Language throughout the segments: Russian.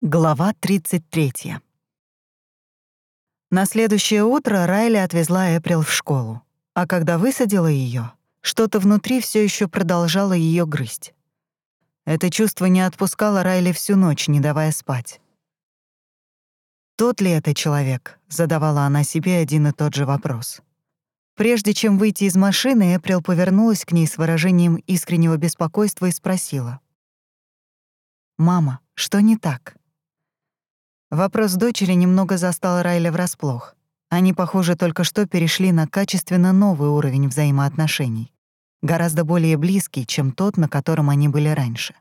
Глава 33. На следующее утро Райли отвезла Эприл в школу, а когда высадила ее, что-то внутри все еще продолжало ее грызть. Это чувство не отпускало Райли всю ночь, не давая спать. «Тот ли это человек?» — задавала она себе один и тот же вопрос. Прежде чем выйти из машины, Эприл повернулась к ней с выражением искреннего беспокойства и спросила. «Мама, что не так?» Вопрос дочери немного застал Райля врасплох. Они, похоже, только что перешли на качественно новый уровень взаимоотношений, гораздо более близкий, чем тот, на котором они были раньше.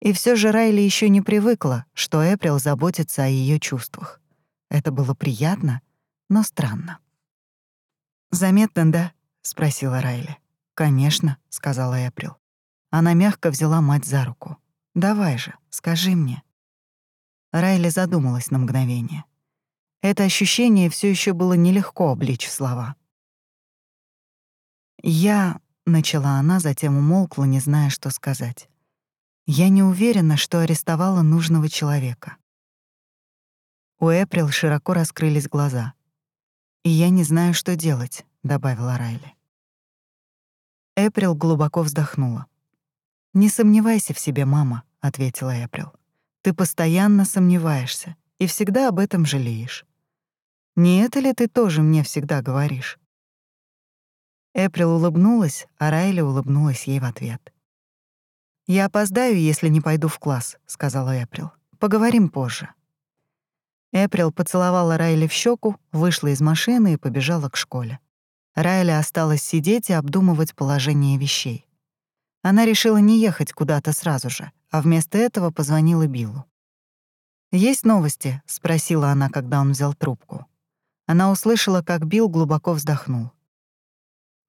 И все же Райли еще не привыкла, что Эприл заботится о ее чувствах. Это было приятно, но странно. «Заметно, да?» — спросила Райли. «Конечно», — сказала Эприл. Она мягко взяла мать за руку. «Давай же, скажи мне». Райли задумалась на мгновение. Это ощущение все еще было нелегко обличь в слова. «Я...» — начала она, затем умолкла, не зная, что сказать. «Я не уверена, что арестовала нужного человека». У Эприл широко раскрылись глаза. «И я не знаю, что делать», — добавила Райли. Эприл глубоко вздохнула. «Не сомневайся в себе, мама», — ответила Эприл. Ты постоянно сомневаешься и всегда об этом жалеешь. Не это ли ты тоже мне всегда говоришь?» Эприл улыбнулась, а Райли улыбнулась ей в ответ. «Я опоздаю, если не пойду в класс», — сказала Эприл. «Поговорим позже». Эприл поцеловала Райли в щеку, вышла из машины и побежала к школе. Райли осталась сидеть и обдумывать положение вещей. Она решила не ехать куда-то сразу же, а вместо этого позвонила Биллу. «Есть новости?» — спросила она, когда он взял трубку. Она услышала, как Билл глубоко вздохнул.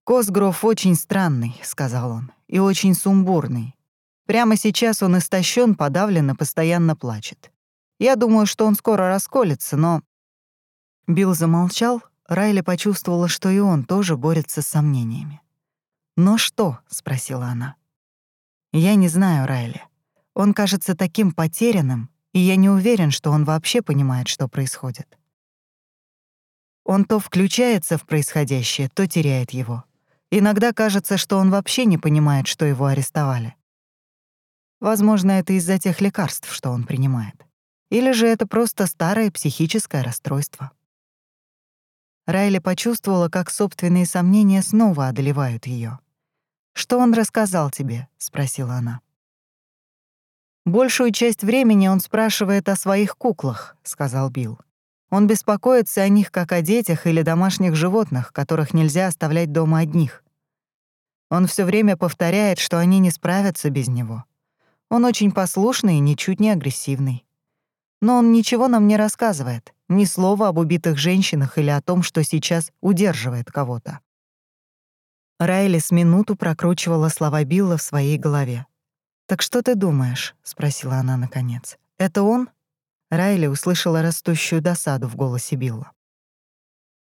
«Косгров очень странный», — сказал он, — «и очень сумбурный. Прямо сейчас он истощен, подавлен и постоянно плачет. Я думаю, что он скоро расколется, но...» Билл замолчал, Райли почувствовала, что и он тоже борется с сомнениями. «Но что?» — спросила она. «Я не знаю Райли. Он кажется таким потерянным, и я не уверен, что он вообще понимает, что происходит. Он то включается в происходящее, то теряет его. Иногда кажется, что он вообще не понимает, что его арестовали. Возможно, это из-за тех лекарств, что он принимает. Или же это просто старое психическое расстройство. Райли почувствовала, как собственные сомнения снова одолевают ее. «Что он рассказал тебе?» — спросила она. «Большую часть времени он спрашивает о своих куклах», — сказал Билл. «Он беспокоится о них как о детях или домашних животных, которых нельзя оставлять дома одних. Он все время повторяет, что они не справятся без него. Он очень послушный и ничуть не агрессивный. Но он ничего нам не рассказывает, ни слова об убитых женщинах или о том, что сейчас удерживает кого-то». Райли с минуту прокручивала слова Билла в своей голове. «Так что ты думаешь?» — спросила она наконец. «Это он?» Райли услышала растущую досаду в голосе Билла.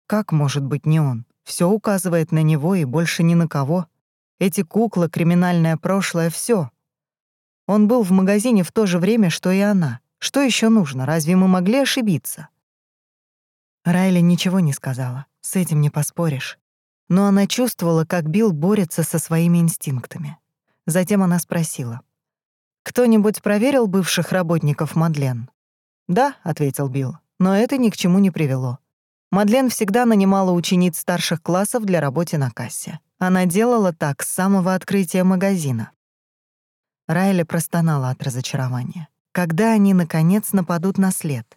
«Как может быть не он? Все указывает на него и больше ни на кого. Эти куклы, криминальное прошлое — все. Он был в магазине в то же время, что и она. Что еще нужно? Разве мы могли ошибиться?» Райли ничего не сказала. С этим не поспоришь. Но она чувствовала, как Билл борется со своими инстинктами. Затем она спросила. «Кто-нибудь проверил бывших работников Мадлен?» «Да», — ответил Билл, — «но это ни к чему не привело. Мадлен всегда нанимала учениц старших классов для работы на кассе. Она делала так с самого открытия магазина». Райли простонала от разочарования. «Когда они, наконец, нападут на след?»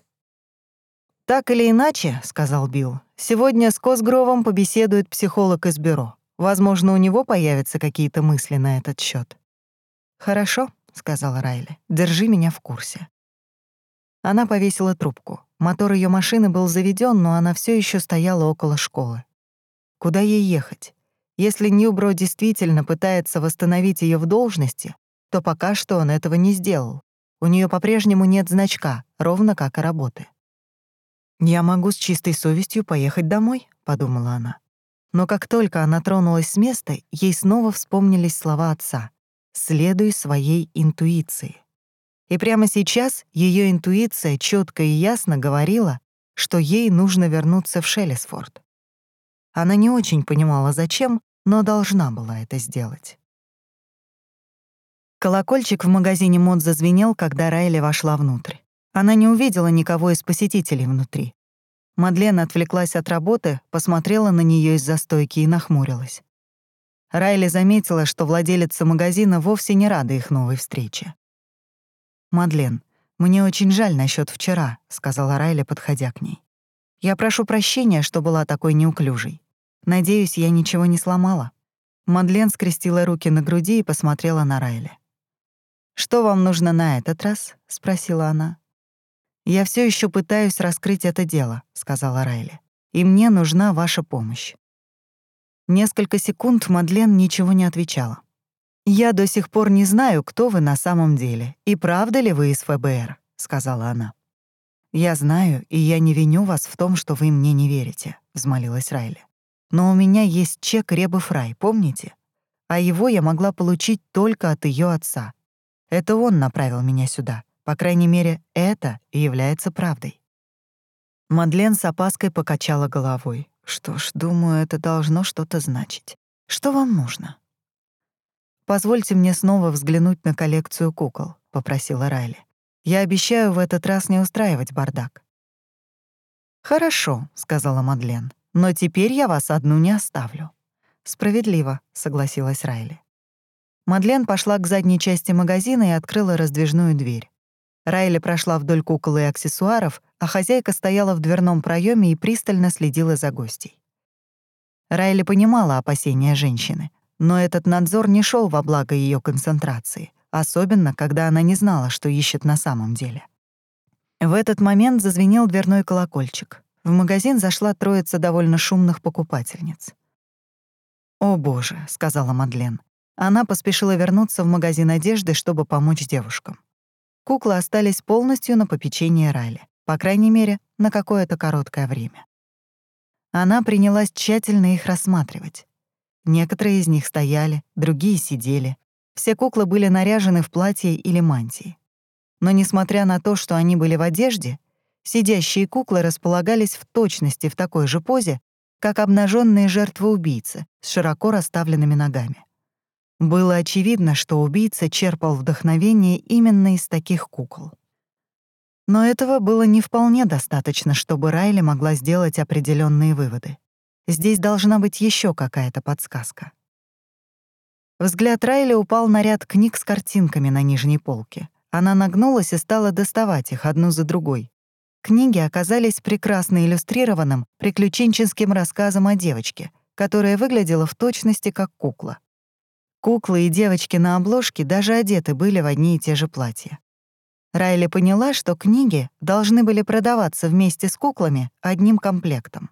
«Так или иначе», — сказал Билл, — «сегодня с Косгровом побеседует психолог из бюро. Возможно, у него появятся какие-то мысли на этот счет. «Хорошо», — сказала Райли, — «держи меня в курсе». Она повесила трубку. Мотор ее машины был заведен, но она все еще стояла около школы. Куда ей ехать? Если Ньюбро действительно пытается восстановить ее в должности, то пока что он этого не сделал. У нее по-прежнему нет значка, ровно как и работы. «Я могу с чистой совестью поехать домой», — подумала она. Но как только она тронулась с места, ей снова вспомнились слова отца «Следуй своей интуиции». И прямо сейчас ее интуиция четко и ясно говорила, что ей нужно вернуться в Шеллисфорд. Она не очень понимала, зачем, но должна была это сделать. Колокольчик в магазине мод зазвенел, когда Райли вошла внутрь. Она не увидела никого из посетителей внутри. Мадлен отвлеклась от работы, посмотрела на нее из-за стойки и нахмурилась. Райли заметила, что владелица магазина вовсе не рада их новой встрече. «Мадлен, мне очень жаль насчет вчера», — сказала Райли, подходя к ней. «Я прошу прощения, что была такой неуклюжей. Надеюсь, я ничего не сломала». Мадлен скрестила руки на груди и посмотрела на Райли. «Что вам нужно на этот раз?» — спросила она. «Я все еще пытаюсь раскрыть это дело», — сказала Райли. «И мне нужна ваша помощь». Несколько секунд Мадлен ничего не отвечала. «Я до сих пор не знаю, кто вы на самом деле, и правда ли вы из ФБР», — сказала она. «Я знаю, и я не виню вас в том, что вы мне не верите», — взмолилась Райли. «Но у меня есть чек Ребы Фрай, помните? А его я могла получить только от ее отца. Это он направил меня сюда. По крайней мере, это и является правдой». Мадлен с опаской покачала головой. «Что ж, думаю, это должно что-то значить. Что вам нужно?» «Позвольте мне снова взглянуть на коллекцию кукол», — попросила Райли. «Я обещаю в этот раз не устраивать бардак». «Хорошо», — сказала Мадлен, — «но теперь я вас одну не оставлю». «Справедливо», — согласилась Райли. Мадлен пошла к задней части магазина и открыла раздвижную дверь. Райли прошла вдоль кукол и аксессуаров, а хозяйка стояла в дверном проеме и пристально следила за гостей. Райли понимала опасения женщины, но этот надзор не шел во благо ее концентрации, особенно когда она не знала, что ищет на самом деле. В этот момент зазвенел дверной колокольчик. В магазин зашла троица довольно шумных покупательниц. «О боже», — сказала Мадлен. Она поспешила вернуться в магазин одежды, чтобы помочь девушкам. Куклы остались полностью на попечении Райли, по крайней мере, на какое-то короткое время. Она принялась тщательно их рассматривать. Некоторые из них стояли, другие сидели. Все куклы были наряжены в платье или мантии. Но несмотря на то, что они были в одежде, сидящие куклы располагались в точности в такой же позе, как обнаженные жертвы убийцы с широко расставленными ногами. Было очевидно, что убийца черпал вдохновение именно из таких кукол. Но этого было не вполне достаточно, чтобы Райли могла сделать определенные выводы. Здесь должна быть еще какая-то подсказка. Взгляд Райли упал на ряд книг с картинками на нижней полке. Она нагнулась и стала доставать их одну за другой. Книги оказались прекрасно иллюстрированным приключенческим рассказом о девочке, которая выглядела в точности как кукла. Куклы и девочки на обложке даже одеты были в одни и те же платья. Райли поняла, что книги должны были продаваться вместе с куклами одним комплектом.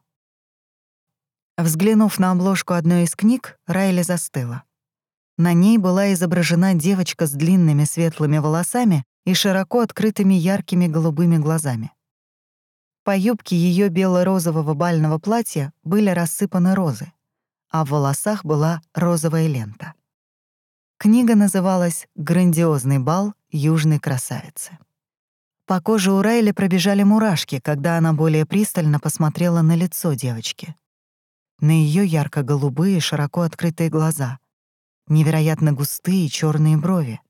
Взглянув на обложку одной из книг, Райли застыла. На ней была изображена девочка с длинными светлыми волосами и широко открытыми яркими голубыми глазами. По юбке ее бело-розового бального платья были рассыпаны розы, а в волосах была розовая лента. Книга называлась «Грандиозный бал южной красавицы». По коже у Райли пробежали мурашки, когда она более пристально посмотрела на лицо девочки на ее ярко-голубые, широко открытые глаза, невероятно густые черные брови,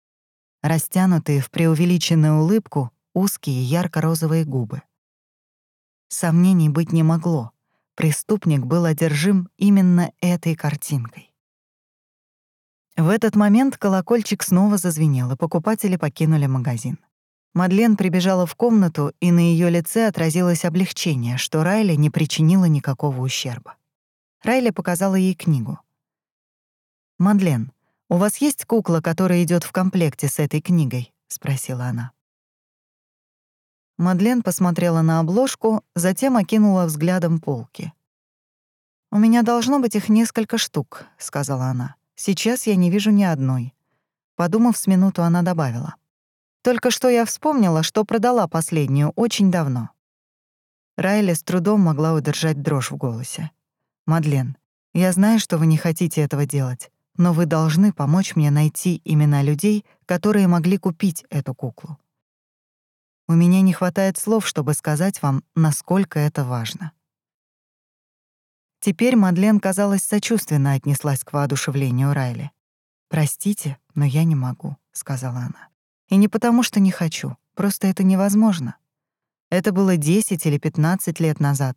растянутые в преувеличенную улыбку узкие ярко-розовые губы. Сомнений быть не могло. Преступник был одержим именно этой картинкой. В этот момент колокольчик снова зазвенел, и покупатели покинули магазин. Мадлен прибежала в комнату, и на ее лице отразилось облегчение, что Райли не причинила никакого ущерба. Райли показала ей книгу. «Мадлен, у вас есть кукла, которая идет в комплекте с этой книгой?» — спросила она. Мадлен посмотрела на обложку, затем окинула взглядом полки. «У меня должно быть их несколько штук», — сказала она. «Сейчас я не вижу ни одной». Подумав с минуту, она добавила. «Только что я вспомнила, что продала последнюю очень давно». Райли с трудом могла удержать дрожь в голосе. Мадлен, я знаю, что вы не хотите этого делать, но вы должны помочь мне найти имена людей, которые могли купить эту куклу. У меня не хватает слов, чтобы сказать вам, насколько это важно». Теперь Мадлен, казалось, сочувственно отнеслась к воодушевлению Райли. «Простите, но я не могу», — сказала она. «И не потому, что не хочу, просто это невозможно. Это было 10 или 15 лет назад.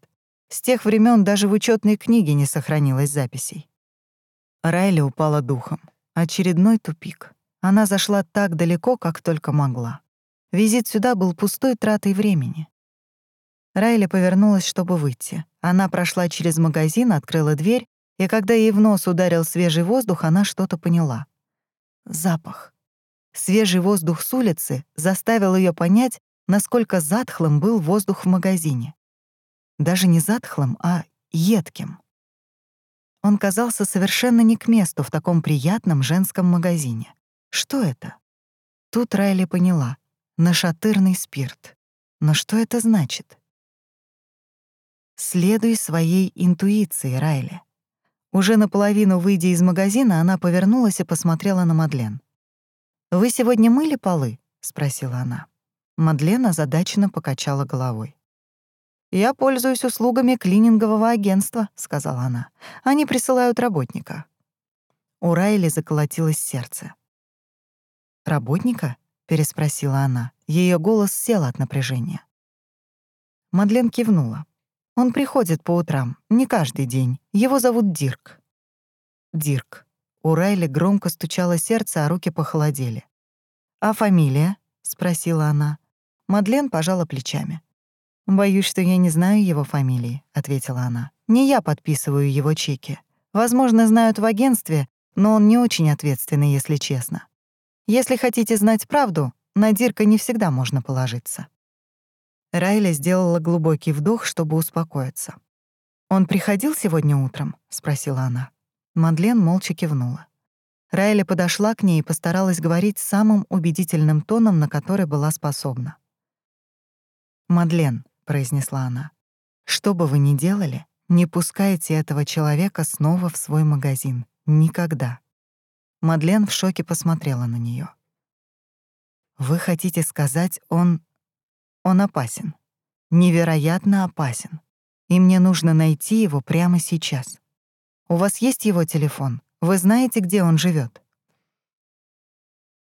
С тех времен даже в учетной книге не сохранилось записей». Райли упала духом. Очередной тупик. Она зашла так далеко, как только могла. Визит сюда был пустой тратой времени. Райли повернулась, чтобы выйти. Она прошла через магазин, открыла дверь, и когда ей в нос ударил свежий воздух, она что-то поняла. Запах. Свежий воздух с улицы заставил ее понять, насколько затхлым был воздух в магазине. Даже не затхлым, а едким. Он казался совершенно не к месту в таком приятном женском магазине. Что это? Тут Райли поняла. Нашатырный спирт. Но что это значит? Следуй своей интуиции, Райли. Уже наполовину выйдя из магазина, она повернулась и посмотрела на Мадлен. «Вы сегодня мыли полы?» — спросила она. Мадлен озадаченно покачала головой. «Я пользуюсь услугами клинингового агентства», — сказала она. «Они присылают работника». У Райли заколотилось сердце. «Работника?» — переспросила она. Ее голос сел от напряжения. Мадлен кивнула. «Он приходит по утрам, не каждый день. Его зовут Дирк». «Дирк». У Райли громко стучало сердце, а руки похолодели. «А фамилия?» — спросила она. Мадлен пожала плечами. «Боюсь, что я не знаю его фамилии», — ответила она. «Не я подписываю его чеки. Возможно, знают в агентстве, но он не очень ответственный, если честно. Если хотите знать правду, на Дирка не всегда можно положиться». Райли сделала глубокий вдох, чтобы успокоиться. «Он приходил сегодня утром?» — спросила она. Мадлен молча кивнула. Райли подошла к ней и постаралась говорить самым убедительным тоном, на который была способна. «Мадлен, произнесла она. «Что бы вы ни делали, не пускайте этого человека снова в свой магазин. Никогда». Мадлен в шоке посмотрела на нее. «Вы хотите сказать, он... он опасен. Невероятно опасен. И мне нужно найти его прямо сейчас. У вас есть его телефон? Вы знаете, где он живет?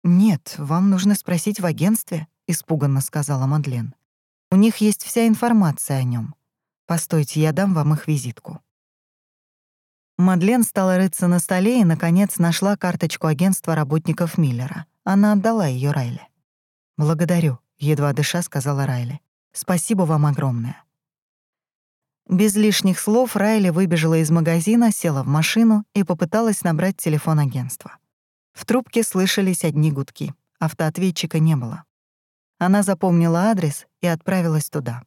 «Нет, вам нужно спросить в агентстве», — испуганно сказала Мадлен. У них есть вся информация о нем. Постойте, я дам вам их визитку». Мадлен стала рыться на столе и, наконец, нашла карточку агентства работников Миллера. Она отдала ее Райли. «Благодарю», — едва дыша сказала Райли. «Спасибо вам огромное». Без лишних слов Райли выбежала из магазина, села в машину и попыталась набрать телефон агентства. В трубке слышались одни гудки. Автоответчика не было. Она запомнила адрес и отправилась туда.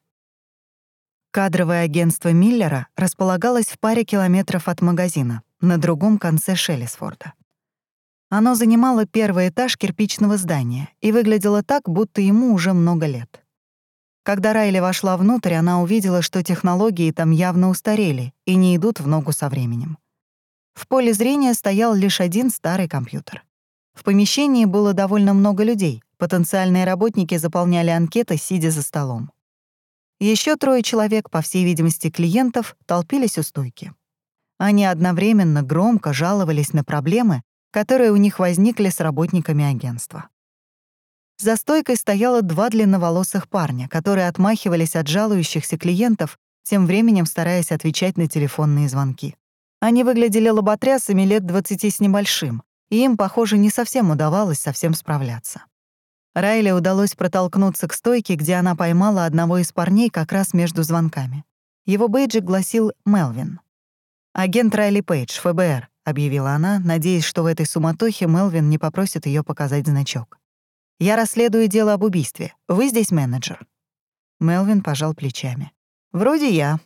Кадровое агентство Миллера располагалось в паре километров от магазина, на другом конце Шеллисфорда. Оно занимало первый этаж кирпичного здания и выглядело так, будто ему уже много лет. Когда Райли вошла внутрь, она увидела, что технологии там явно устарели и не идут в ногу со временем. В поле зрения стоял лишь один старый компьютер. В помещении было довольно много людей, Потенциальные работники заполняли анкеты, сидя за столом. Еще трое человек, по всей видимости, клиентов, толпились у стойки. Они одновременно громко жаловались на проблемы, которые у них возникли с работниками агентства. За стойкой стояло два длинноволосых парня, которые отмахивались от жалующихся клиентов, тем временем стараясь отвечать на телефонные звонки. Они выглядели лоботрясами лет 20 с небольшим, и им, похоже, не совсем удавалось совсем справляться. Райли удалось протолкнуться к стойке, где она поймала одного из парней как раз между звонками. Его бейджик гласил «Мелвин». «Агент Райли Пейдж, ФБР», — объявила она, надеясь, что в этой суматохе Мелвин не попросит ее показать значок. «Я расследую дело об убийстве. Вы здесь менеджер?» Мелвин пожал плечами. «Вроде я».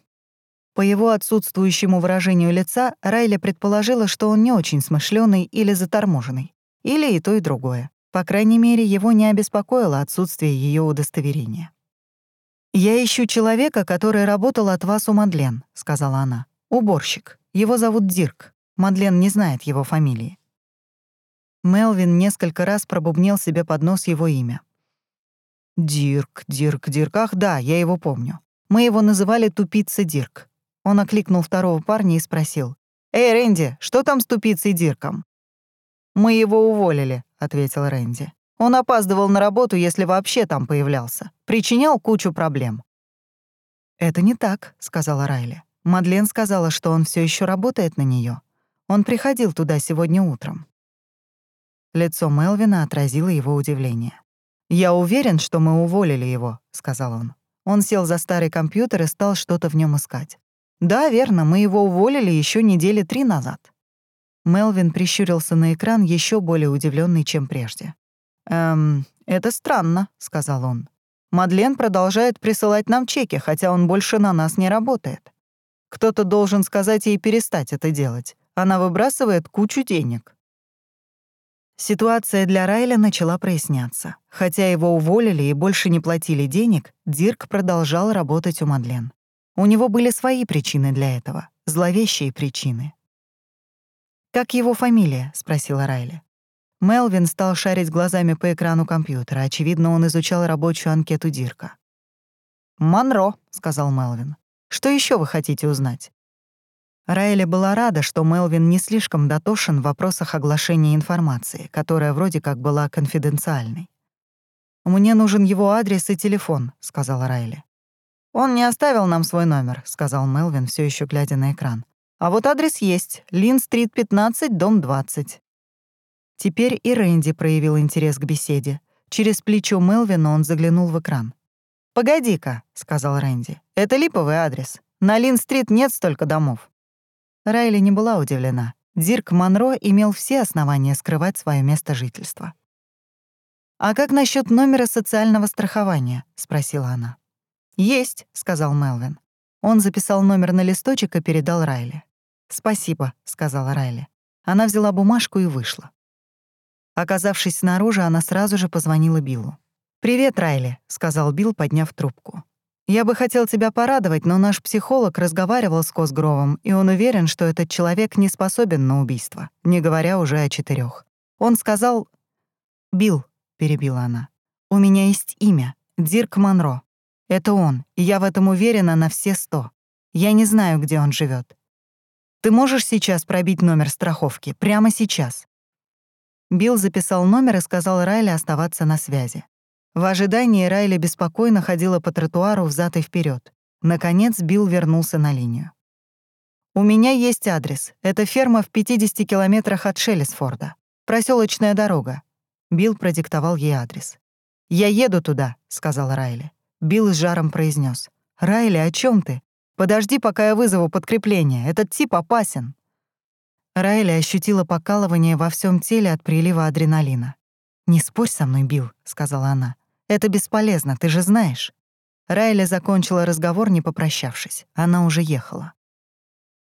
По его отсутствующему выражению лица Райли предположила, что он не очень смышленый или заторможенный. Или и то, и другое. По крайней мере, его не обеспокоило отсутствие ее удостоверения. «Я ищу человека, который работал от вас у Мадлен», — сказала она. «Уборщик. Его зовут Дирк. Мадлен не знает его фамилии». Мелвин несколько раз пробубнил себе под нос его имя. Дирк, Дирк, Дирк. Ах, да, я его помню. Мы его называли тупица Дирк. Он окликнул второго парня и спросил. «Эй, Рэнди, что там с тупицей Дирком?» «Мы его уволили», — ответил Рэнди. «Он опаздывал на работу, если вообще там появлялся. Причинял кучу проблем». «Это не так», — сказала Райли. Мадлен сказала, что он все еще работает на нее. Он приходил туда сегодня утром. Лицо Мелвина отразило его удивление. «Я уверен, что мы уволили его», — сказал он. Он сел за старый компьютер и стал что-то в нем искать. «Да, верно, мы его уволили еще недели три назад». Мелвин прищурился на экран, еще более удивленный, чем прежде. «Эм, это странно», — сказал он. «Мадлен продолжает присылать нам чеки, хотя он больше на нас не работает. Кто-то должен сказать ей перестать это делать. Она выбрасывает кучу денег». Ситуация для Райля начала проясняться. Хотя его уволили и больше не платили денег, Дирк продолжал работать у Мадлен. У него были свои причины для этого, зловещие причины. «Как его фамилия?» — спросила Райли. Мелвин стал шарить глазами по экрану компьютера. Очевидно, он изучал рабочую анкету Дирка. «Монро», — сказал Мелвин. «Что еще вы хотите узнать?» Райли была рада, что Мелвин не слишком дотошен в вопросах оглашения информации, которая вроде как была конфиденциальной. «Мне нужен его адрес и телефон», — сказала Райли. «Он не оставил нам свой номер», — сказал Мелвин, все еще глядя на экран. «А вот адрес есть. Лин-стрит, 15, дом 20». Теперь и Рэнди проявил интерес к беседе. Через плечо Мелвина он заглянул в экран. «Погоди-ка», — сказал Рэнди. «Это липовый адрес. На Лин-стрит нет столько домов». Райли не была удивлена. Дирк Монро имел все основания скрывать свое место жительства. «А как насчет номера социального страхования?» — спросила она. «Есть», — сказал Мелвин. Он записал номер на листочек и передал Райли. «Спасибо», — сказала Райли. Она взяла бумажку и вышла. Оказавшись снаружи, она сразу же позвонила Биллу. «Привет, Райли», — сказал Билл, подняв трубку. Я бы хотел тебя порадовать, но наш психолог разговаривал с Косгровом, и он уверен, что этот человек не способен на убийство, не говоря уже о четырех. Он сказал... «Билл», — перебила она, — «у меня есть имя — Дирк Монро. Это он, и я в этом уверена на все сто. Я не знаю, где он живет. Ты можешь сейчас пробить номер страховки? Прямо сейчас?» Билл записал номер и сказал Райле оставаться на связи. В ожидании Райли беспокойно ходила по тротуару взад и вперед. Наконец Билл вернулся на линию. «У меня есть адрес. Это ферма в 50 километрах от Шеллисфорда. Проселочная дорога». Билл продиктовал ей адрес. «Я еду туда», — сказал Райли. Билл с жаром произнес: «Райли, о чем ты? Подожди, пока я вызову подкрепление. Этот тип опасен». Райли ощутила покалывание во всем теле от прилива адреналина. «Не спорь со мной, Билл», — сказала она. Это бесполезно, ты же знаешь». Райли закончила разговор, не попрощавшись. Она уже ехала.